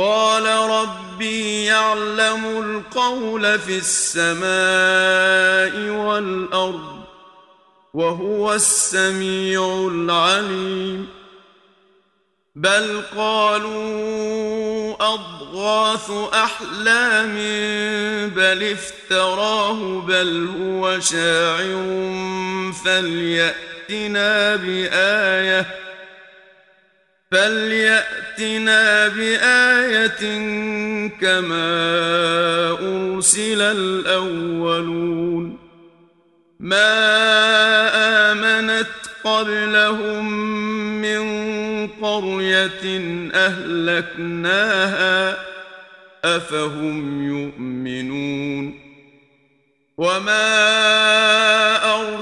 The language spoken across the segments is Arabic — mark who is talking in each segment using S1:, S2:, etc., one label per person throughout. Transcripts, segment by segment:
S1: قال ربي يعلم القول في السماء والأرض وهو السميع العليم. بل قالوا أضغاث أحلام بل افتراه بل هو شاعر فليأتنا بآية فليأتنا بآية كما أرسل الأولون ما آمنت قبلهم من قرية أهلكناها أفهم يؤمنون وما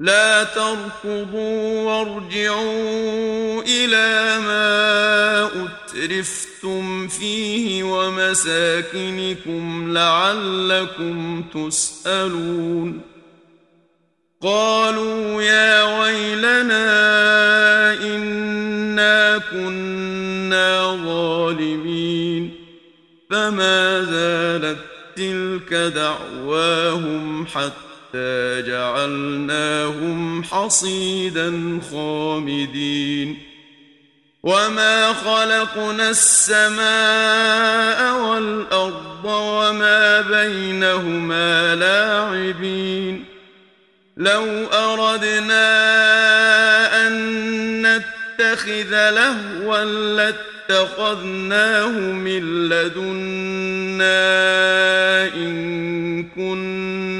S1: لا تركضوا وارجعوا إلى ما أترفتم فيه ومساكنكم لعلكم تسألون. قالوا يا ويلنا إنا كنا ظالمين. فما زالت تلك دعواهم حتى جعلناهم حصيدا خامدين. وما خلقنا السماء والأرض وما بينهما لاعبين. لو أردنا أن نتخذ لهوا لاتخذناه من لدنا إن كنا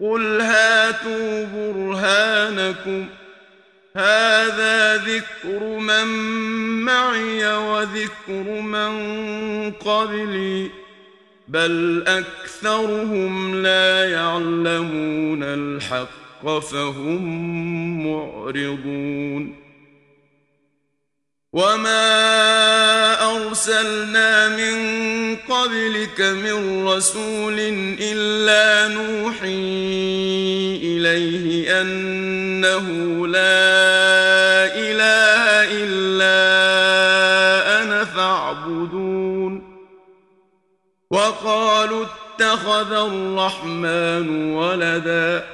S1: قل هاتوا برهانكم هذا ذكر من معي وذكر من قبلي بل اكثرهم لا يعلمون الحق فهم معرضون وما ارسلنا من قبلك من رسول الا نوحي اليه انه لا اله الا أنا فاعبدون وقالوا اتخذ الرحمن ولدا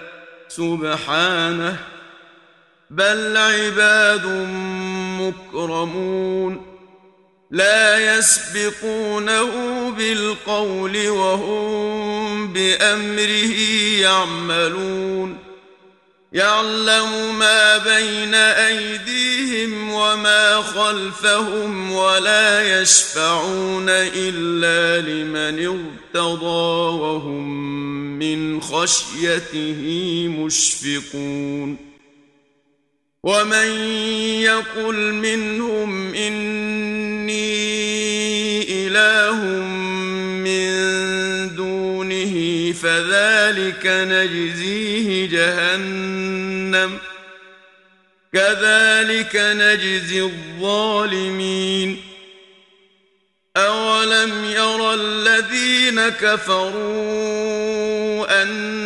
S1: سبحانه بل عباد مكرمون لا يسبقونه بالقول وهم بأمره يعملون يعلم ما بين أيديهم وما خلفهم ولا يشفعون إلا لمن ارتضى وهم من خشيته مشفقون ومن يقل منهم اني اله من دونه فذلك نجزيه جهنم كذلك نجزي الظالمين اولم يرى الذين كفروا ان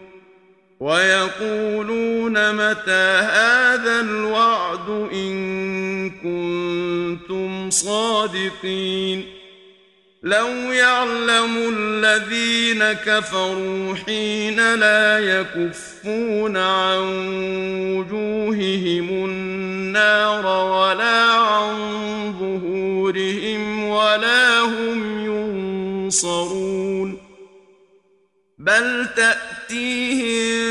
S1: ويقولون متى هذا الوعد إن كنتم صادقين لو يعلم الذين كفروا حين لا يكفون عن وجوههم النار ولا عن ظهورهم ولا هم ينصرون بل تأتيهم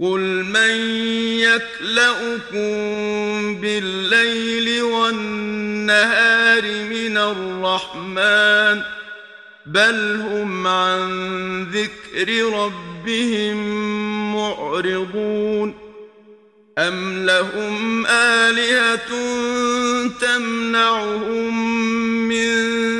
S1: قل من يكلؤكم بالليل والنهار من الرحمن بل هم عن ذكر ربهم معرضون أم لهم آلهة تمنعهم من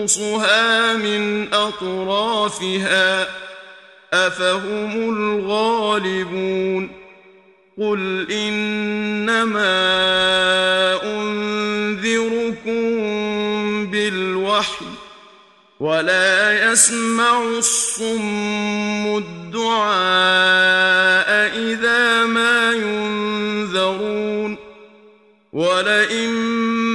S1: ننقصها من أطرافها أفهم الغالبون قل إنما أنذركم بالوحي ولا يسمع الصم الدعاء إذا ما ينذرون ولئن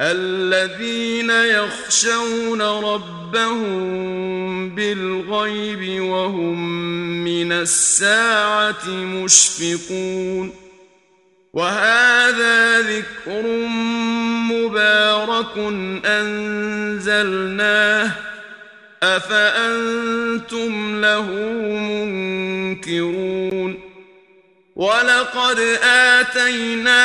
S1: الذين يخشون ربهم بالغيب وهم من الساعة مشفقون. وهذا ذكر مبارك أنزلناه. أفأنتم له منكرون؟ ولقد آتينا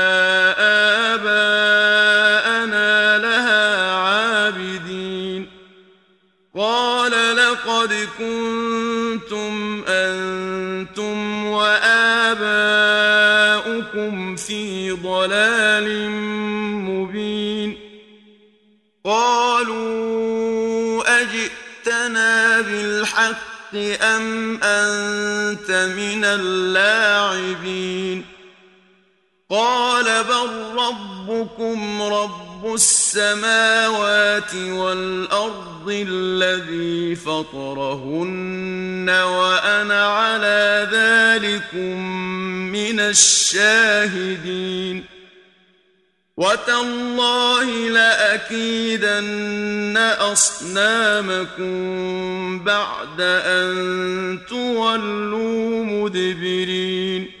S1: كنتم أنتم وآباؤكم في ضلال مبين. قالوا أجئتنا بالحق أم أنت من اللاعبين؟ قال بل ربكم رب السماوات والأرض الذي فطرهن وأنا على ذلكم من الشاهدين. وتالله لأكيدن أصنامكم بعد أن تولوا مدبرين.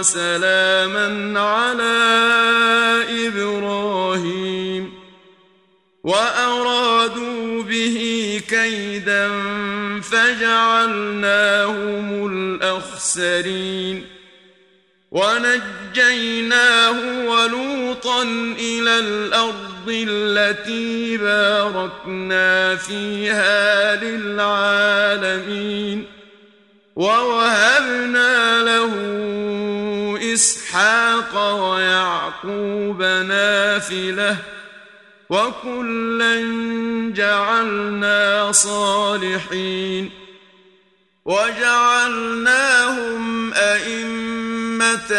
S1: وسلاما على إبراهيم وأرادوا به كيدا فجعلناهم الأخسرين ونجيناه ولوطا إلى الأرض التي باركنا فيها للعالمين ووهبنا له إسحاق ويعقوب نافلة وكلا جعلنا صالحين وجعلناهم أئمة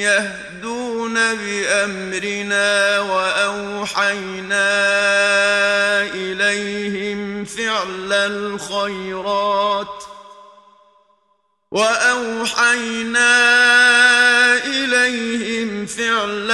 S1: يهدون بأمرنا وأوحينا إليهم فعل الخيرات وأوحينا إليهم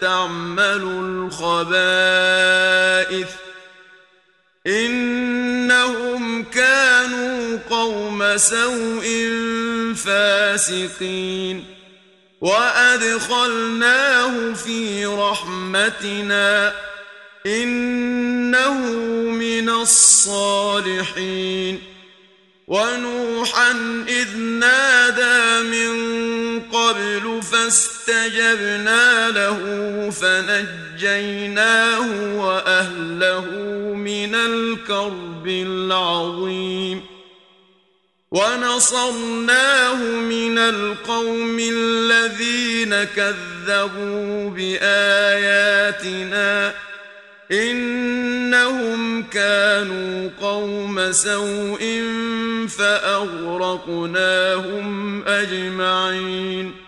S1: تعمل الخبائث إنهم كانوا قوم سوء فاسقين وأدخلناه في رحمتنا إنه من الصالحين ونوحا إذ نادى من قبل فاستجبنا له فنجيناه وأهله من الكرب العظيم. ونصرناه من القوم الذين كذبوا بآياتنا. إنهم كانوا قوم سوء فأغرقناهم أجمعين.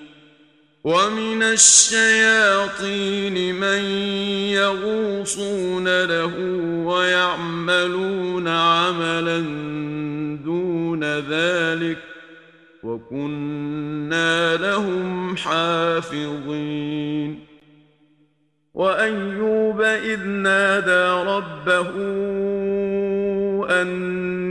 S1: ومن الشياطين من يغوصون له ويعملون عملا دون ذلك وكنا لهم حافظين وايوب اذ نادى ربه اني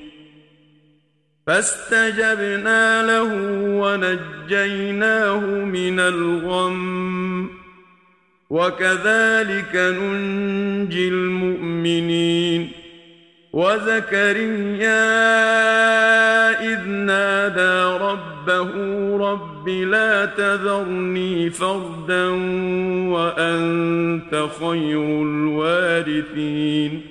S1: فاستجبنا له ونجيناه من الغم. وكذلك ننجي المؤمنين. وزكريا إذ نادى ربه رب لا تذرني فردا وأنت خير الوارثين.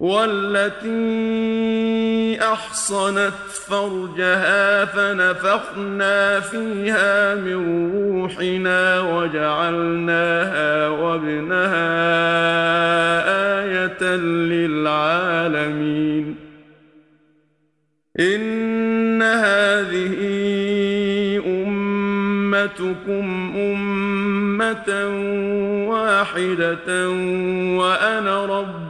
S1: والتي أحصنت فرجها فنفخنا فيها من روحنا وجعلناها وابنها آية للعالمين. إن هذه أمتكم أمة واحدة وأنا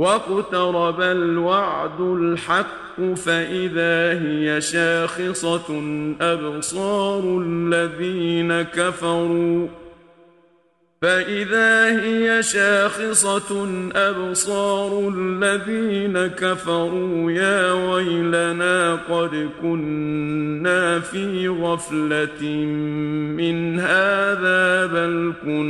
S1: واقترب الوعد الحق فإذا هي شاخصة أبصار الذين كفروا. فإذا هي شاخصة أبصار الذين كفروا. يا ويلنا قد كنا في غفلة من هذا بل كنا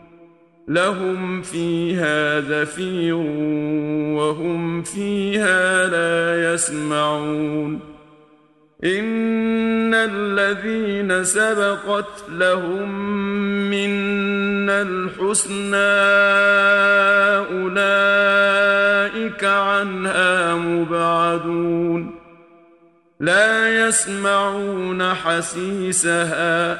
S1: لهم فيها زفير وهم فيها لا يسمعون. إن الذين سبقت لهم منا الحسنى أولئك عنها مبعدون. لا يسمعون حسيسها.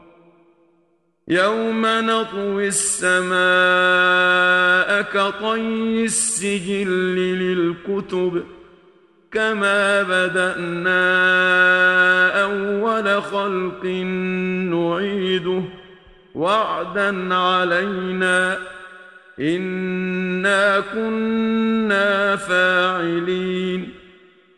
S1: يوم نطوي السماء كطي السجل للكتب كما بدأنا أول خلق نعيده وعدا علينا إنا كنا فاعلين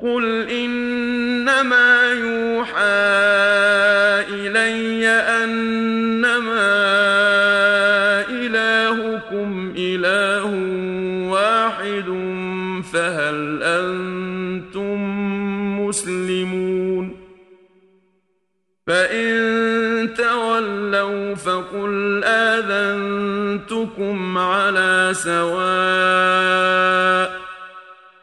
S1: قل انما يوحى الي انما الهكم اله واحد فهل أنتم مسلمون فان تولوا فقل اذنتكم على سواء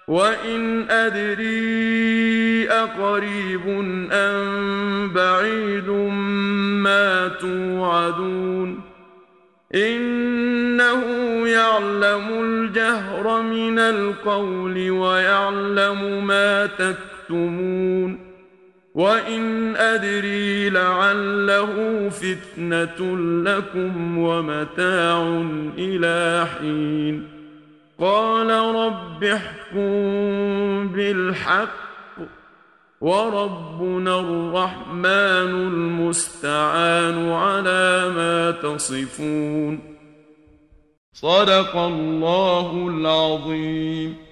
S1: وان ادري اقريب ام بعيد ما توعدون انه يعلم الجهر من القول ويعلم ما تكتمون وان ادري لعله فتنه لكم ومتاع إلى حين قال رب احكم بالحق وربنا الرحمن المستعان على ما تصفون. صدق الله العظيم.